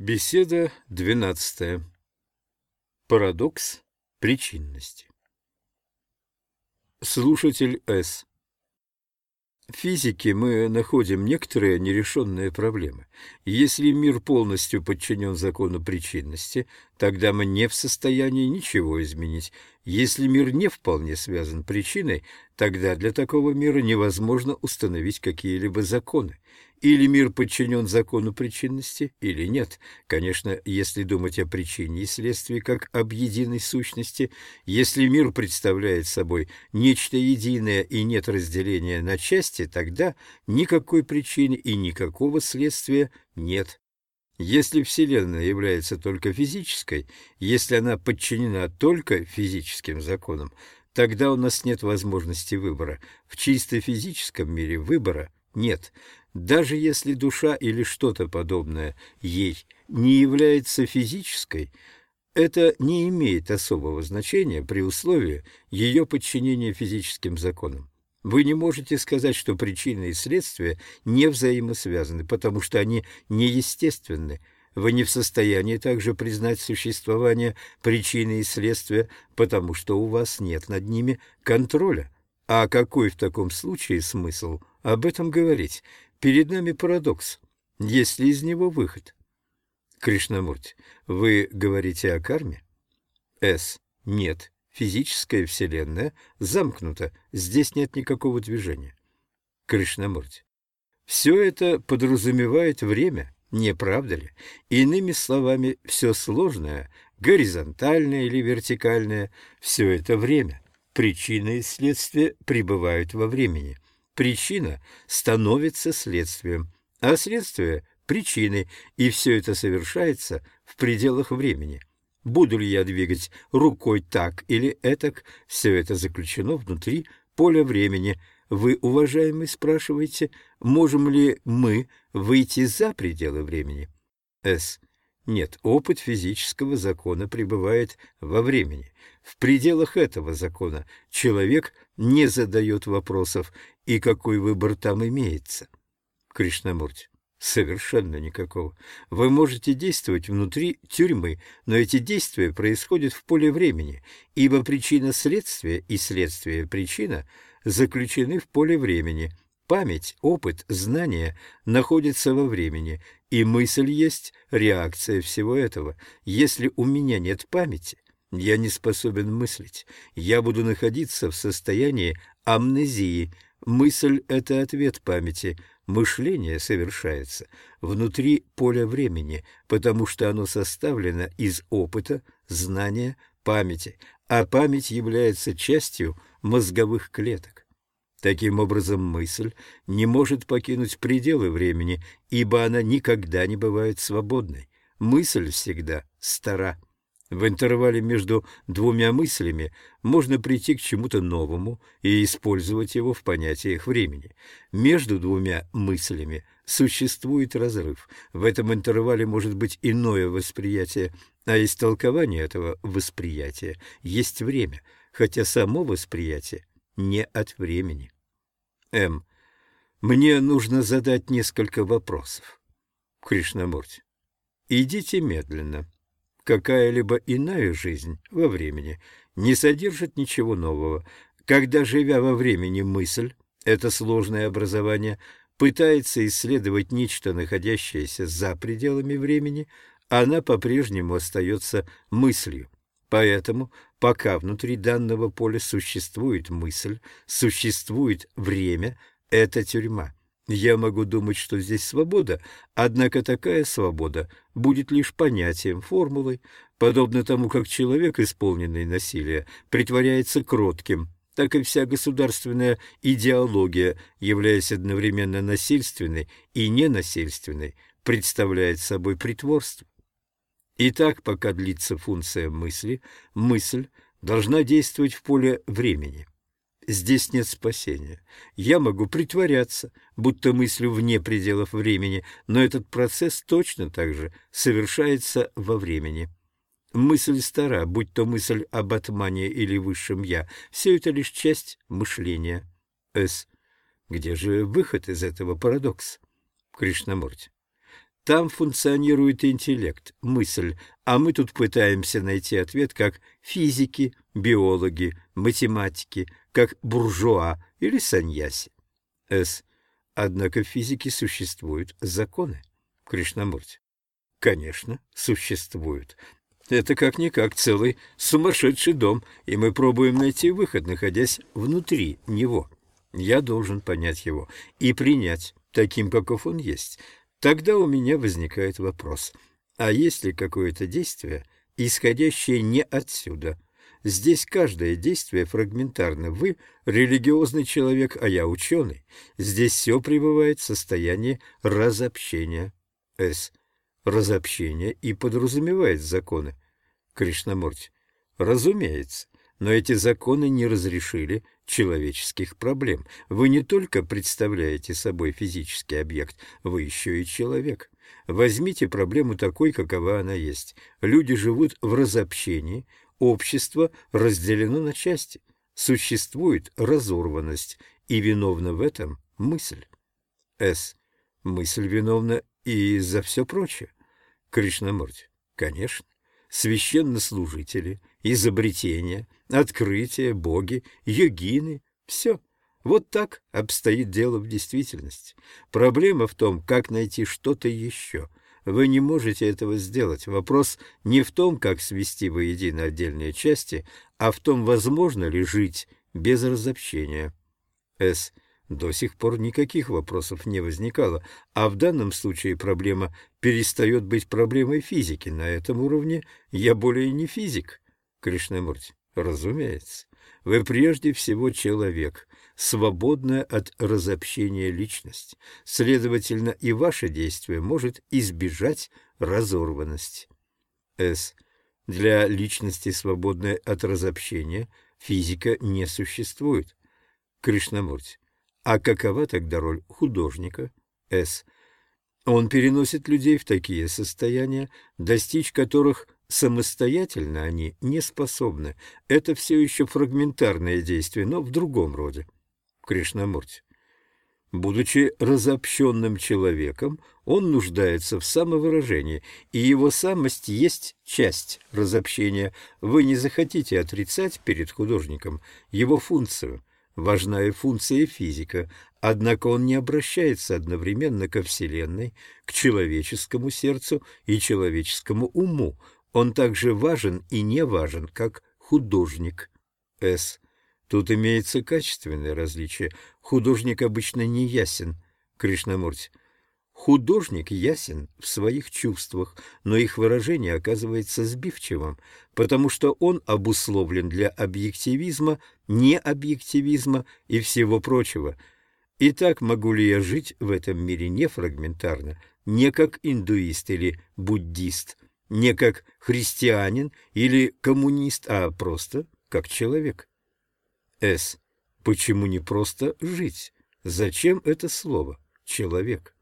Беседа двенадцатая. Парадокс причинности. Слушатель С. В физике мы находим некоторые нерешенные проблемы. Если мир полностью подчинен закону причинности, тогда мы не в состоянии ничего изменить. Если мир не вполне связан причиной, тогда для такого мира невозможно установить какие-либо законы. Или мир подчинен закону причинности, или нет. Конечно, если думать о причине и следствии как об единой сущности, если мир представляет собой нечто единое и нет разделения на части, тогда никакой причины и никакого следствия нет. Если Вселенная является только физической, если она подчинена только физическим законам, тогда у нас нет возможности выбора. В чисто физическом мире выбора нет. Даже если душа или что-то подобное ей не является физической, это не имеет особого значения при условии ее подчинения физическим законам. Вы не можете сказать, что причины и следствия не взаимосвязаны, потому что они неестественны. Вы не в состоянии также признать существование причины и следствия, потому что у вас нет над ними контроля. А какой в таком случае смысл об этом говорить? Перед нами парадокс. Есть ли из него выход? Кришнамурти, вы говорите о карме? С. Нет. Физическая вселенная замкнута. Здесь нет никакого движения. Кришнамурти. Все это подразумевает время, не правда ли? Иными словами, все сложное, горизонтальное или вертикальное, все это время. Причина и следствие пребывают во времени. Причина становится следствием, а следствие – причиной, и все это совершается в пределах времени. Буду ли я двигать рукой так или этак, все это заключено внутри поля времени. Вы, уважаемый, спрашиваете, можем ли мы выйти за пределы времени? С. Нет, опыт физического закона пребывает во времени. В пределах этого закона человек не задает вопросов, и какой выбор там имеется. Кришнамурти. Совершенно никакого. Вы можете действовать внутри тюрьмы, но эти действия происходят в поле времени, ибо причина следствия и следствие причина заключены в поле времени – Память, опыт, знание находятся во времени, и мысль есть реакция всего этого. Если у меня нет памяти, я не способен мыслить. Я буду находиться в состоянии амнезии. Мысль — это ответ памяти. Мышление совершается внутри поля времени, потому что оно составлено из опыта, знания, памяти, а память является частью мозговых клеток. Таким образом, мысль не может покинуть пределы времени, ибо она никогда не бывает свободной. Мысль всегда стара. В интервале между двумя мыслями можно прийти к чему-то новому и использовать его в понятиях времени. Между двумя мыслями существует разрыв. В этом интервале может быть иное восприятие, а истолкование этого восприятия есть время, хотя само восприятие не от времени. М. Мне нужно задать несколько вопросов. Кришнамурти. Идите медленно. Какая-либо иная жизнь во времени не содержит ничего нового. Когда, живя во времени, мысль, это сложное образование, пытается исследовать нечто, находящееся за пределами времени, она по-прежнему остается мыслью. Поэтому, пока внутри данного поля существует мысль, существует время, это тюрьма. Я могу думать, что здесь свобода, однако такая свобода будет лишь понятием, формулой, подобно тому, как человек, исполненный насилия, притворяется кротким, так и вся государственная идеология, являясь одновременно насильственной и ненасильственной, представляет собой притворство. И так, пока длится функция мысли, мысль должна действовать в поле времени. Здесь нет спасения. Я могу притворяться, будто мыслю вне пределов времени, но этот процесс точно так же совершается во времени. Мысль стара, будь то мысль об атмане или высшем «я», все это лишь часть мышления. С. Где же выход из этого парадокса? Кришнамурти. Там функционирует интеллект, мысль, а мы тут пытаемся найти ответ как физики, биологи, математики, как буржуа или саньяси. С. Однако в физике существуют законы. Кришнамурти. Конечно, существуют. Это как-никак целый сумасшедший дом, и мы пробуем найти выход, находясь внутри него. Я должен понять его и принять таким, каков он есть. Тогда у меня возникает вопрос, а есть ли какое-то действие, исходящее не отсюда? Здесь каждое действие фрагментарно. Вы религиозный человек, а я ученый. Здесь все пребывает в состоянии разобщения. С разобщение и подразумевает законы. Кришнамурти. Разумеется, но эти законы не разрешили человеческих проблем. Вы не только представляете собой физический объект, вы еще и человек. Возьмите проблему такой, какова она есть. Люди живут в разобщении, общество разделено на части. Существует разорванность, и виновна в этом мысль. С. Мысль виновна и за все прочее. Кришнамурти. Конечно. Священнослужители, изобретения, открытия, боги, йогины — все. Вот так обстоит дело в действительности. Проблема в том, как найти что-то еще. Вы не можете этого сделать. Вопрос не в том, как свести воедино отдельные части, а в том, возможно ли жить без разобщения. С. До сих пор никаких вопросов не возникало, а в данном случае проблема перестает быть проблемой физики. На этом уровне я более не физик. Кришнамурти, разумеется. Вы прежде всего человек, свободная от разобщения личность. Следовательно, и ваше действие может избежать разорванности. С. Для личности, свободной от разобщения, физика не существует. Кришнамурти. А какова тогда роль художника? С. Он переносит людей в такие состояния, достичь которых самостоятельно они не способны. Это все еще фрагментарное действие, но в другом роде. Кришнамурти. Будучи разобщенным человеком, он нуждается в самовыражении, и его самость есть часть разобщения. Вы не захотите отрицать перед художником его функцию – важна и функция физика, однако он не обращается одновременно ко Вселенной, к человеческому сердцу и человеческому уму. Он также важен и не важен, как художник. С. Тут имеется качественное различие. Художник обычно не ясен. Кришнамурти. Художник ясен в своих чувствах, но их выражение оказывается сбивчивым, потому что он обусловлен для объективизма, необъективизма и всего прочего. Итак, могу ли я жить в этом мире не фрагментарно, не как индуист или буддист, не как христианин или коммунист, а просто как человек? С. Почему не просто жить? Зачем это слово «человек»?